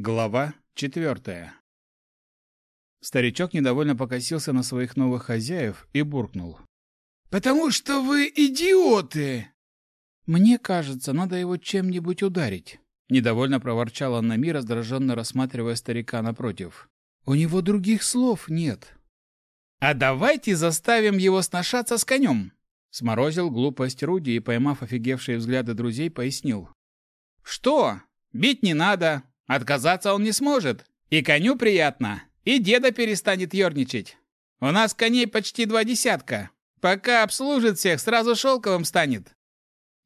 Глава четвертая. Старичок недовольно покосился на своих новых хозяев и буркнул. «Потому что вы идиоты!» «Мне кажется, надо его чем-нибудь ударить», — недовольно проворчала Нами, раздраженно рассматривая старика напротив. «У него других слов нет». «А давайте заставим его сношаться с конем!» Сморозил глупость Руди и, поймав офигевшие взгляды друзей, пояснил. «Что? Бить не надо, Отказаться он не сможет. И коню приятно, и деда перестанет ерничать. У нас коней почти два десятка. Пока обслужит всех, сразу шелковым станет.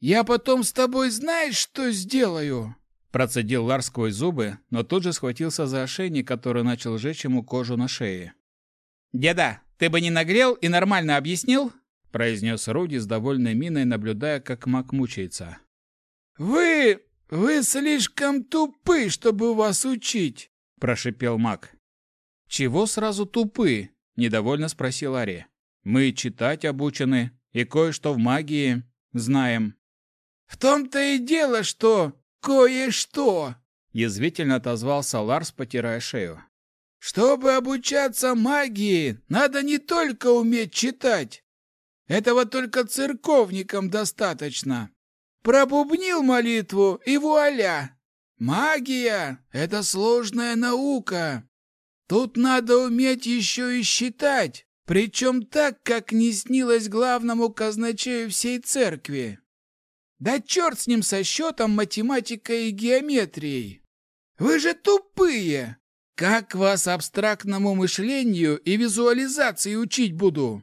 Я потом с тобой знаешь, что сделаю? Процедил Лар сквозь зубы, но тут же схватился за ошейник, который начал жечь ему кожу на шее. «Деда, ты бы не нагрел и нормально объяснил?» произнес Руди с довольной миной, наблюдая, как маг мучается. «Вы «Вы слишком тупы, чтобы вас учить», – прошипел маг. «Чего сразу тупы?» – недовольно спросил Ари. «Мы читать обучены и кое-что в магии знаем». «В том-то и дело, что кое-что», – язвительно отозвался Ларс, потирая шею. «Чтобы обучаться магии, надо не только уметь читать. Этого только церковникам достаточно. Пробубнил молитву, и вуаля! Магия — это сложная наука. Тут надо уметь еще и считать, причем так, как не снилось главному казначею всей церкви. Да черт с ним со счетом, математикой и геометрией. Вы же тупые! Как вас абстрактному мышлению и визуализации учить буду?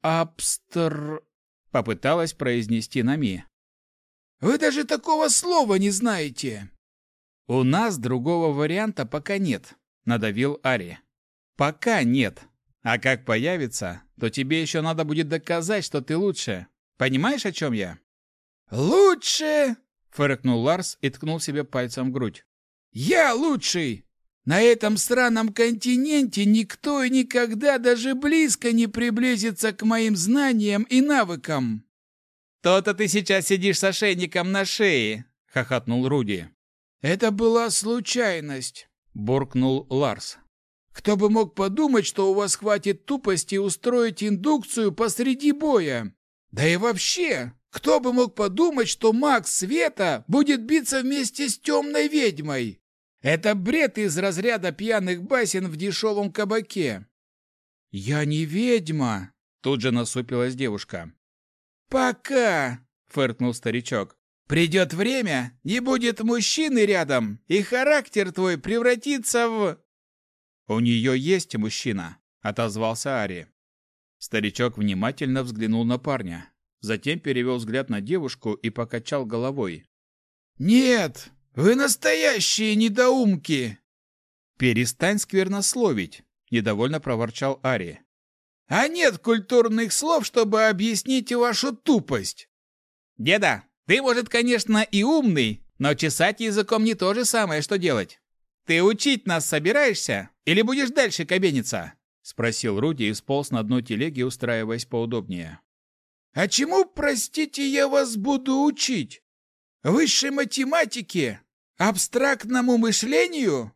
Абстр... Попыталась произнести Нами. Вы даже такого слова не знаете!» «У нас другого варианта пока нет», — надавил Ари. «Пока нет. А как появится, то тебе еще надо будет доказать, что ты лучше. Понимаешь, о чем я?» «Лучше!» — фыркнул Ларс и ткнул себе пальцем в грудь. «Я лучший! На этом странном континенте никто и никогда даже близко не приблизится к моим знаниям и навыкам!» «То-то ты сейчас сидишь с ошейником на шее!» — хохотнул Руди. «Это была случайность!» — буркнул Ларс. «Кто бы мог подумать, что у вас хватит тупости устроить индукцию посреди боя? Да и вообще, кто бы мог подумать, что маг света будет биться вместе с темной ведьмой? Это бред из разряда пьяных басен в дешевом кабаке!» «Я не ведьма!» — тут же насупилась девушка. «Пока!» — фыркнул старичок. «Придет время, не будет мужчины рядом, и характер твой превратится в...» «У нее есть мужчина», — отозвался Ари. Старичок внимательно взглянул на парня, затем перевел взгляд на девушку и покачал головой. «Нет, вы настоящие недоумки!» «Перестань сквернословить!» – недовольно проворчал Ари. А нет культурных слов, чтобы объяснить вашу тупость. Деда, ты, может, конечно, и умный, но чесать языком не то же самое, что делать. Ты учить нас собираешься или будешь дальше кабениться? Спросил Руди и сполз на дно телеги, устраиваясь поудобнее. А чему, простите, я вас буду учить? Высшей математике? Абстрактному мышлению?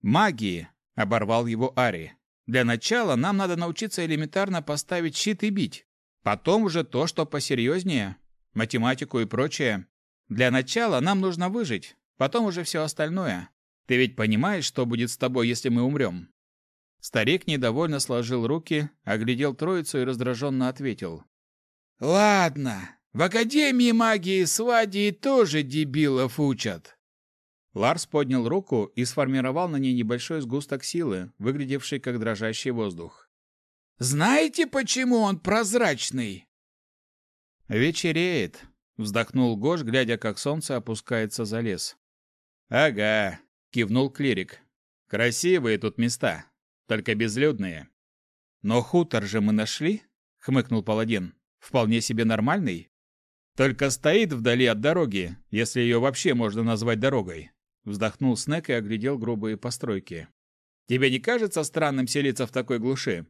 Магии, оборвал его Ари. Для начала нам надо научиться элементарно поставить щит и бить. Потом уже то, что посерьезнее, математику и прочее. Для начала нам нужно выжить, потом уже все остальное. Ты ведь понимаешь, что будет с тобой, если мы умрем?» Старик недовольно сложил руки, оглядел троицу и раздраженно ответил. «Ладно, в Академии магии Свадии тоже дебилов учат. Ларс поднял руку и сформировал на ней небольшой сгусток силы, выглядевший как дрожащий воздух. «Знаете, почему он прозрачный?» «Вечереет», — вздохнул Гош, глядя, как солнце опускается за лес. «Ага», — кивнул клирик. «Красивые тут места, только безлюдные». «Но хутор же мы нашли», — хмыкнул паладин. «Вполне себе нормальный. Только стоит вдали от дороги, если ее вообще можно назвать дорогой. Вздохнул Снег и оглядел грубые постройки. «Тебе не кажется странным селиться в такой глуши?»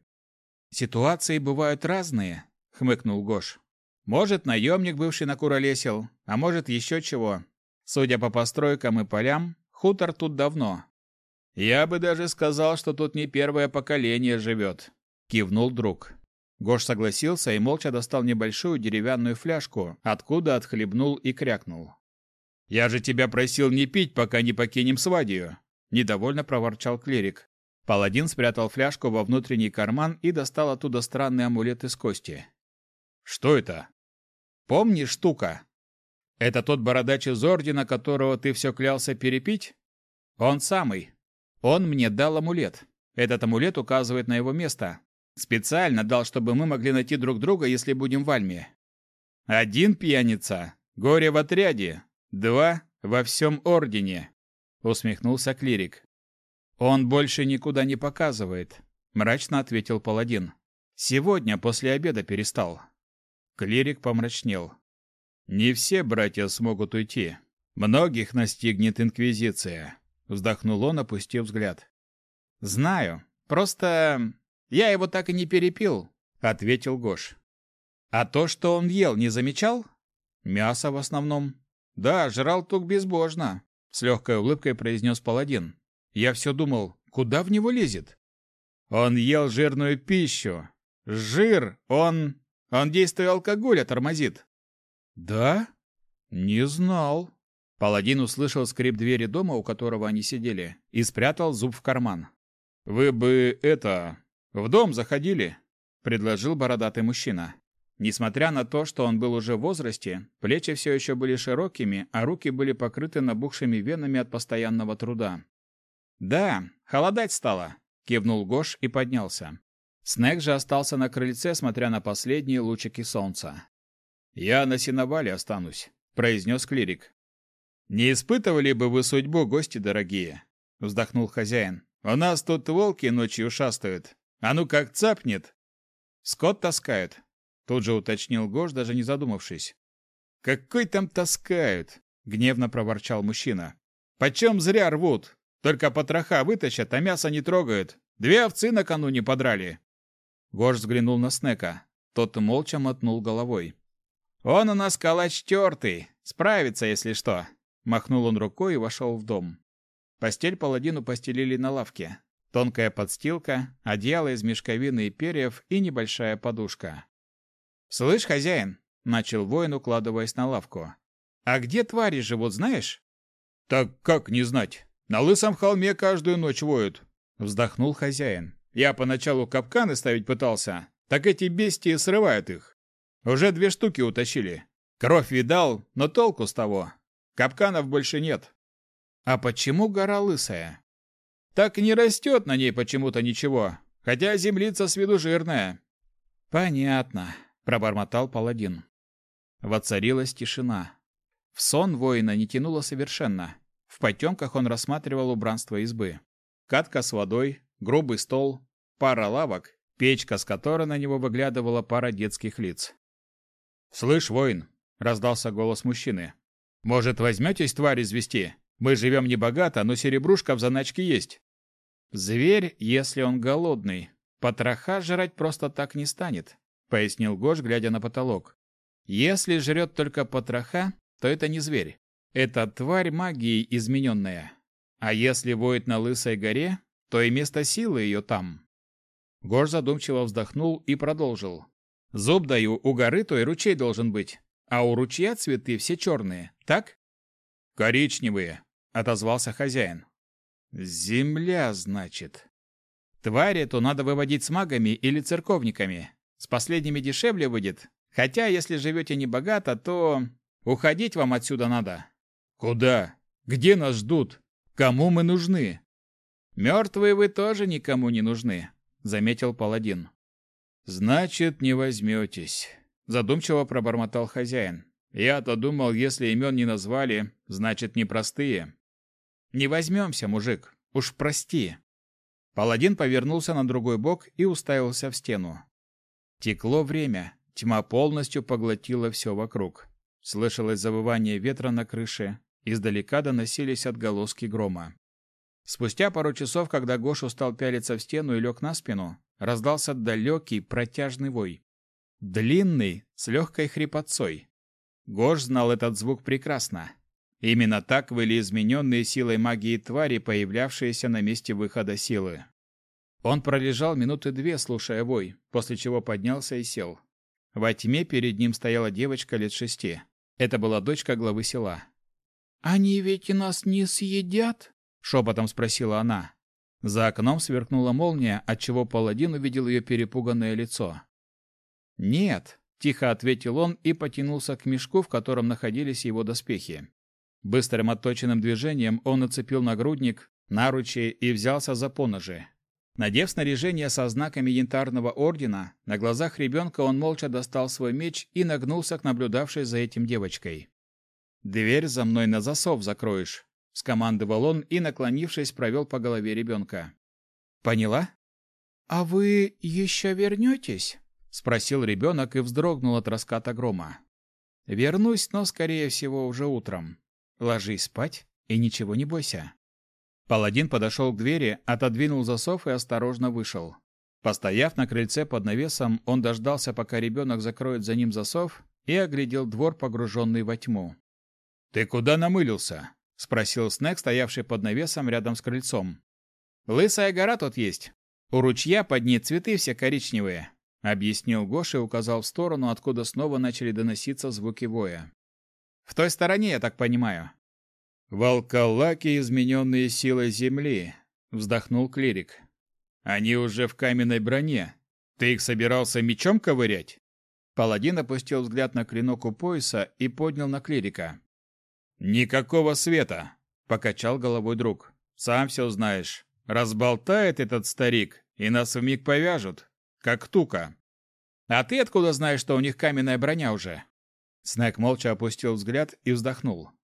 «Ситуации бывают разные», — хмыкнул Гош. «Может, наемник, бывший накуролесил, а может, еще чего. Судя по постройкам и полям, Хутор тут давно. Я бы даже сказал, что тут не первое поколение живет», — кивнул друг. Гош согласился и молча достал небольшую деревянную фляжку, откуда отхлебнул и крякнул. «Я же тебя просил не пить, пока не покинем свадью!» – недовольно проворчал клирик. Паладин спрятал фляжку во внутренний карман и достал оттуда странный амулет из кости. «Что это?» «Помнишь, штука? Это тот бородач из Ордена, которого ты все клялся перепить? Он самый. Он мне дал амулет. Этот амулет указывает на его место, Специально дал, чтобы мы могли найти друг друга, если будем в Альме. Один пьяница, горе в отряде, два во всем ордене, усмехнулся клирик. Он больше никуда не показывает, мрачно ответил паладин. Сегодня после обеда перестал. Клирик помрачнел. Не все братья смогут уйти. Многих настигнет инквизиция, вздохнул он, опустив взгляд. Знаю. Просто я его так и не перепил, ответил Гош. А то, что он ел, не замечал? Мясо в основном. Да, жрал тук безбожно, с легкой улыбкой произнес паладин. Я все думал, куда в него лезет? Он ел жирную пищу. Жир, он... Он действие алкоголя тормозит. Да? Не знал. Паладин услышал скрип двери дома, у которого они сидели, и спрятал зуб в карман. Вы бы это... «В дом заходили», — предложил бородатый мужчина. Несмотря на то, что он был уже в возрасте, плечи все еще были широкими, а руки были покрыты набухшими венами от постоянного труда. «Да, холодать стало», — кивнул Гош и поднялся. Снег же остался на крыльце, смотря на последние лучики солнца. «Я на сеновале останусь», — произнес клирик. «Не испытывали бы вы судьбу, гости дорогие?» — вздохнул хозяин. «У нас тут волки ночью шастают. А ну как цапнет. Скот таскают. Тут же уточнил Гош, даже не задумавшись. Какой там таскают? Гневно проворчал мужчина. Почем зря рвут? Только потроха вытащат, а мясо не трогают. Две овцы накануне подрали. Гош взглянул на Снека. Тот молча мотнул головой. «Он у нас калач тертый. Справится, если что». Махнул он рукой и вошел в дом. Постель паладину постелили на лавке. Тонкая подстилка, одеяло из мешковины и перьев и небольшая подушка. «Слышь, хозяин!» — начал воин, укладываясь на лавку. «А где твари живут, знаешь?» «Так как не знать? На лысом холме каждую ночь воют!» — вздохнул хозяин. «Я поначалу капканы ставить пытался, так эти бестии срывают их. Уже две штуки утащили. Кровь видал, но толку с того. Капканов больше нет». «А почему гора лысая?» Так не растет на ней почему-то ничего, хотя землица с виду жирная. Понятно, пробормотал паладин. Воцарилась тишина. В сон воина не тянуло совершенно. В потемках он рассматривал убранство избы. Катка с водой, грубый стол, пара лавок, печка, с которой на него выглядывала пара детских лиц. «Слышь, воин!» — раздался голос мужчины. «Может, возьметесь тварь извести? Мы живем небогато, но серебрушка в заначке есть. Зверь, если он голодный, потроха жрать просто так не станет, пояснил Гош, глядя на потолок. Если жрет только потроха, то это не зверь. Это тварь магией измененная. А если воет на Лысой горе, то и место силы ее там. Гош задумчиво вздохнул и продолжил. Зуб даю, у горы то и ручей должен быть. А у ручья цветы все черные, так? Коричневые, отозвался хозяин. Земля, значит. Тварь эту надо выводить с магами или церковниками. С последними дешевле выйдет. Хотя, если живете небогато, то уходить вам отсюда надо. Куда? Где нас ждут? Кому мы нужны? Мертвые вы тоже никому не нужны, заметил паладин. Значит, не возьметесь, задумчиво пробормотал хозяин. Я-то думал, если имен не назвали, значит, непростые. Не возьмемся, мужик. Уж прости. Паладин повернулся на другой бок и уставился в стену. Текло время. Тьма полностью поглотила все вокруг. Слышалось завывание ветра на крыше. Издалека доносились отголоски грома. Спустя пару часов, когда Гош устал пялиться в стену и лег на спину, раздался далекий протяжный вой. Длинный, с легкой хрипотцой. Гош знал этот звук прекрасно. Именно так были измененные силой магии твари, появлявшиеся на месте выхода силы. Он пролежал минуты две, слушая вой, после чего поднялся и сел. Во тьме перед ним стояла девочка лет шести. Это была дочка главы села. «Они ведь и нас не съедят?» — шепотом спросила она. За окном сверкнула молния, отчего паладин увидел ее перепуганное лицо. «Нет», — тихо ответил он и потянулся к мешку, в котором находились его доспехи. Быстрым отточенным движением он нацепил нагрудник, наручи и взялся за поножи. Надев снаряжение со знаками янтарного ордена, на глазах ребенка он молча достал свой меч и нагнулся к наблюдавшей за этим девочкой. «Дверь за мной на засов закроешь», — скомандовал он и, наклонившись, провел по голове ребенка. «Поняла?» «А вы еще вернетесь?» — спросил ребенок и вздрогнул от раската грома. «Вернусь, но, скорее всего, уже утром. Ложись спать и ничего не бойся». Паладин подошел к двери, отодвинул засов и осторожно вышел. Постояв на крыльце под навесом, он дождался, пока ребенок закроет за ним засов, и оглядел двор, погруженный во тьму. «Ты куда намылился?» — спросил Снег, стоявший под навесом рядом с крыльцом. «Лысая гора тут есть. У ручья под ней цветы все коричневые», — объяснил Гоша и указал в сторону, откуда снова начали доноситься звуки воя. «В той стороне, я так понимаю. «Волколаки, измененные силой земли», — вздохнул клирик. «Они уже в каменной броне. Ты их собирался мечом ковырять?» Паладин опустил взгляд на клинок у пояса и поднял на клирика. «Никакого света», — покачал головой друг. «Сам все знаешь. Разболтает этот старик, и нас вмиг повяжут, как тука». «А ты откуда знаешь, что у них каменная броня уже?» Снэк молча опустил взгляд и вздохнул.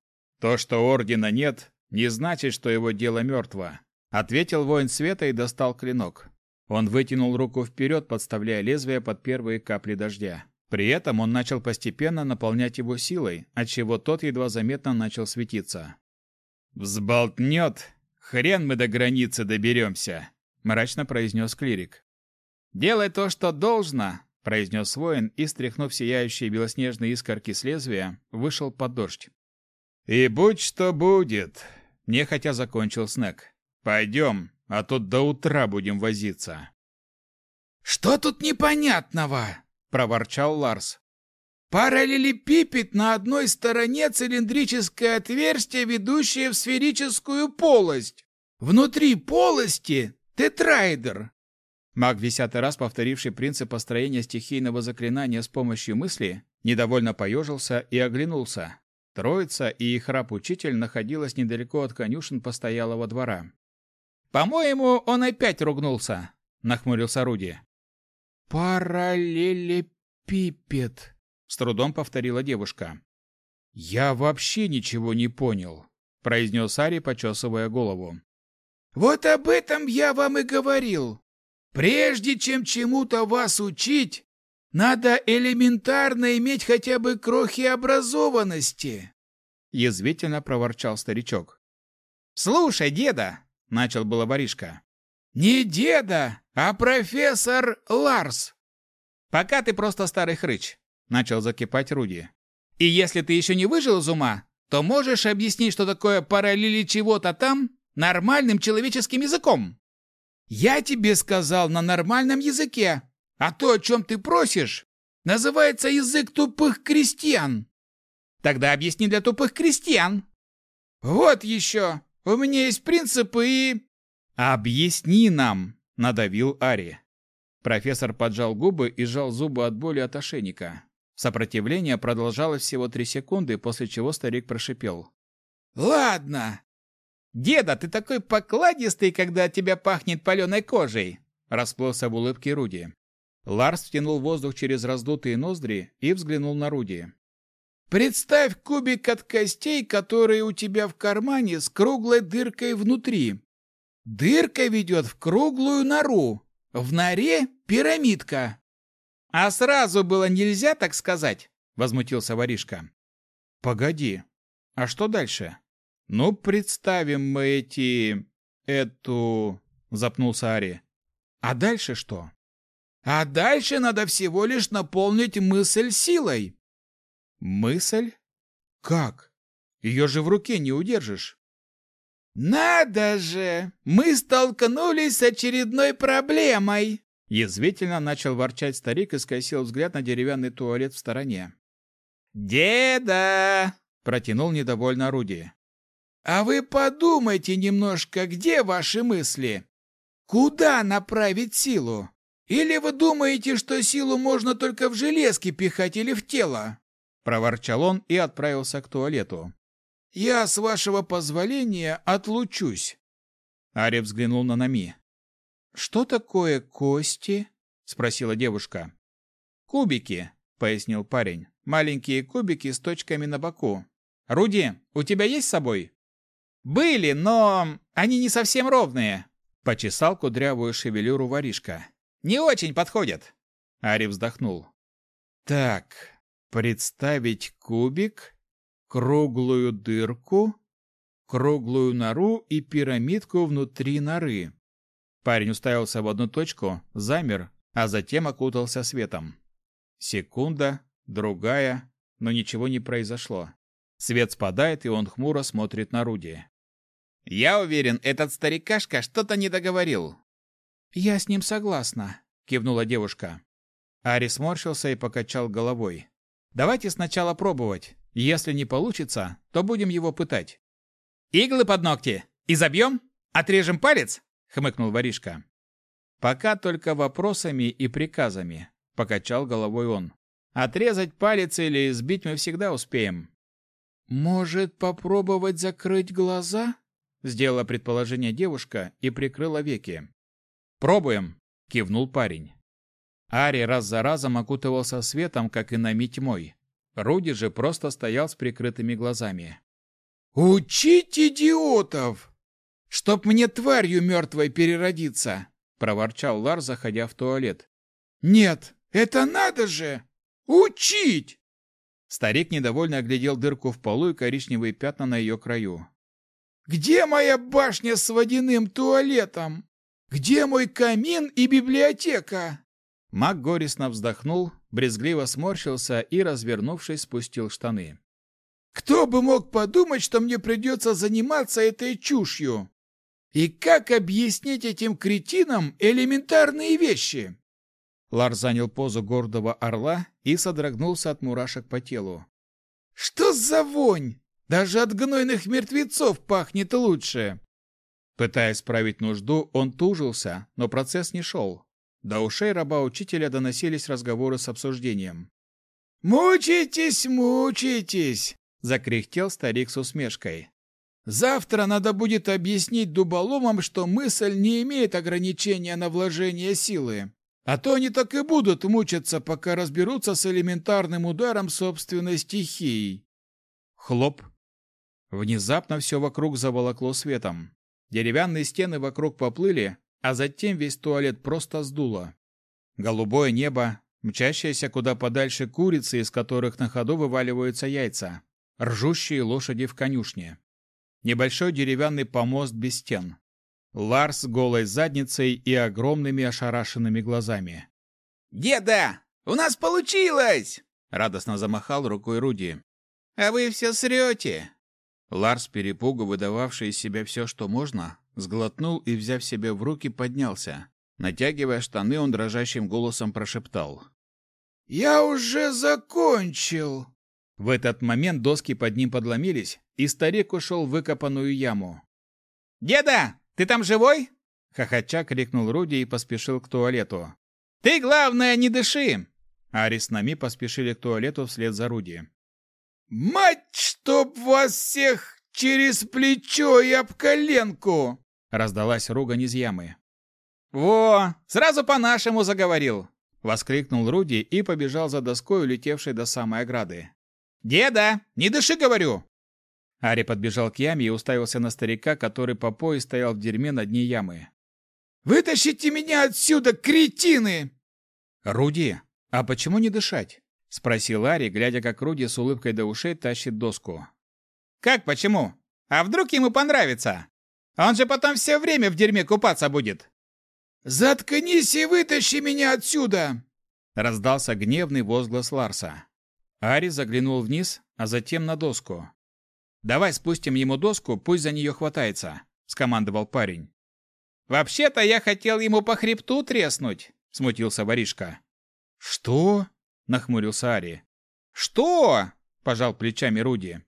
То, что ордена нет, не значит, что его дело мертво, ответил воин света и достал клинок. Он вытянул руку вперед, подставляя лезвие под первые капли дождя. При этом он начал постепенно наполнять его силой, отчего тот едва заметно начал светиться. «Взболтнет! Хрен мы до границы доберемся!» – мрачно произнес клирик. «Делай то, что должно!» – произнес воин и, стряхнув сияющие белоснежные искорки с лезвия, вышел под дождь. «И будь что будет!» – нехотя закончил Снег. «Пойдем, а тут до утра будем возиться». «Что тут непонятного?» – проворчал Ларс. «Параллелепипед на одной стороне цилиндрическое отверстие, ведущее в сферическую полость. Внутри полости – тетрайдер». Маг, десятый раз повторивший принцип построения стихийного заклинания с помощью мысли, недовольно поежился и оглянулся. Троица и их раб-учитель находилась недалеко от конюшен постоялого двора. «По-моему, он опять ругнулся», — нахмурился Руди. «Параллелепипед», — с трудом повторила девушка. «Я вообще ничего не понял», — произнес Ари, почесывая голову. «Вот об этом я вам и говорил. Прежде чем чему-то вас учить, надо элементарно иметь хотя бы крохи образованности. Язвительно проворчал старичок. Слушай, деда, начал было воришка. Не деда, а профессор Ларс. Пока ты просто старый хрыч, начал закипать Руди. И если ты еще не выжил из ума, то можешь объяснить, что такое параллели чего-то там нормальным человеческим языком? Я тебе сказал на нормальном языке, а то, о чем ты просишь, называется язык тупых крестьян. Тогда объясни для тупых крестьян. Вот еще. У меня есть принципы и... Объясни нам, надавил Ари. Профессор поджал губы и сжал зубы от боли от ошейника. Сопротивление продолжалось всего три секунды, после чего старик прошипел. «Ладно!» «Деда, ты такой покладистый, когда от тебя пахнет паленой кожей!» Расплылся в улыбке Руди. Ларс втянул воздух через раздутые ноздри и взглянул на Руди. «Представь кубик от костей, который у тебя в кармане с круглой дыркой внутри. Дырка ведет в круглую нору. В норе пирамидка». «А сразу было нельзя так сказать?» — возмутился воришка. «Погоди, а что дальше?» «Ну, представим мы эти... эту...» — запнулся Ари. «А дальше что?» А дальше надо всего лишь наполнить мысль силой. Мысль? Как? Ее же в руке не удержишь. «Надо же! Мы столкнулись с очередной проблемой!» Язвительно начал ворчать старик и скосил взгляд на деревянный туалет в стороне. «Деда!» — протянул недовольно Руди. «А вы подумайте немножко, где ваши мысли? Куда направить силу? Или вы думаете, что силу можно только в железки пихать или в тело?» Проворчал он и отправился к туалету. «Я, с вашего позволения, отлучусь». Ари взглянул на Нами. «Что такое кости?» — спросила девушка. «Кубики», — пояснил парень. «Маленькие кубики с точками на боку. Руди, у тебя есть с собой?» «Были, но они не совсем ровные», — почесал кудрявую шевелюру воришка. «Не очень подходят». Ари вздохнул. «Так, представить кубик, круглую дырку, круглую нору и пирамидку внутри норы. Парень уставился в одну точку, замер, а затем окутался светом. Секунда, другая, но ничего не произошло. Свет спадает, и он хмуро смотрит на Руди. «Я уверен, этот старикашка что-то не договорил». «Я с ним согласна», — кивнула девушка. Ари сморщился и покачал головой. «Давайте сначала пробовать. Если не получится, то будем его пытать». «Иглы под ногти! И забьем? Отрежем палец?» хмыкнул воришка. Пока только вопросами и приказами, покачал головой он. Отрезать палец или сбить мы всегда успеем. Может, попробовать закрыть глаза? сделала предположение девушка и прикрыла веки. Пробуем, кивнул парень. Ари раз за разом окутывался светом, как и нами тьмой. Руди же просто стоял с прикрытыми глазами. «Учить идиотов!» «Чтоб мне тварью мертвой переродиться!» — проворчал Лар, заходя в туалет. «Нет, это надо же! Учить!» Старик недовольно оглядел дырку в полу и коричневые пятна на ее краю. «Где моя башня с водяным туалетом? Где мой камин и библиотека?» Маг горестно вздохнул, брезгливо сморщился и, развернувшись, спустил штаны. «Кто бы мог подумать, что мне придется заниматься этой чушью? И как объяснить этим кретинам элементарные вещи? Лар занял позу гордого орла и содрогнулся от мурашек по телу. Что за вонь? Даже от гнойных мертвецов пахнет лучше. Пытаясь справить нужду, он тужился, но процесс не шел. До ушей раба-учителя доносились разговоры с обсуждением. «Мучитесь, мучитесь!» — закряхтел старик с усмешкой. Завтра надо будет объяснить дуболомам, что мысль не имеет ограничения на вложение силы. А то они так и будут мучиться, пока разберутся с элементарным ударом собственной стихией. Хлоп. Внезапно все вокруг заволокло светом. Деревянные стены вокруг поплыли, а затем весь туалет просто сдуло. Голубое небо, мчащиеся куда подальше курицы, из которых на ходу вываливаются яйца, ржущие лошади в конюшне небольшой деревянный помост без стен. Ларс с голой задницей и огромными ошарашенными глазами. «Деда, у нас получилось!» — радостно замахал рукой Руди. «А вы все срете!» Ларс, перепугу выдававший из себя все, что можно, сглотнул и, взяв себя в руки, поднялся. Натягивая штаны, он дрожащим голосом прошептал. «Я уже закончил!» В этот момент доски под ним подломились, и старик ушел в выкопанную яму. «Деда, ты там живой?» Хохоча крикнул Руди и поспешил к туалету. «Ты, главное, не дыши!» Ари с нами поспешили к туалету вслед за Руди. «Мать, чтоб вас всех через плечо и об коленку!» Раздалась ругань из ямы. «Во, сразу по-нашему заговорил!» Воскликнул Руди и побежал за доской, улетевшей до самой ограды. «Деда, не дыши, говорю!» Ари подбежал к яме и уставился на старика, который по пояс стоял в дерьме на дне ямы. «Вытащите меня отсюда, кретины!» «Руди, а почему не дышать?» — спросил Ари, глядя, как Руди с улыбкой до ушей тащит доску. «Как почему? А вдруг ему понравится? Он же потом все время в дерьме купаться будет!» «Заткнись и вытащи меня отсюда!» — раздался гневный возглас Ларса. Ари заглянул вниз, а затем на доску. Давай спустим ему доску, пусть за нее хватается, скомандовал парень. Вообще-то я хотел ему по хребту треснуть, смутился воришка. Что? Нахмурился Ари. Что? пожал плечами Руди.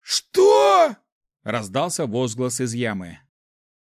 Что? раздался возглас из ямы.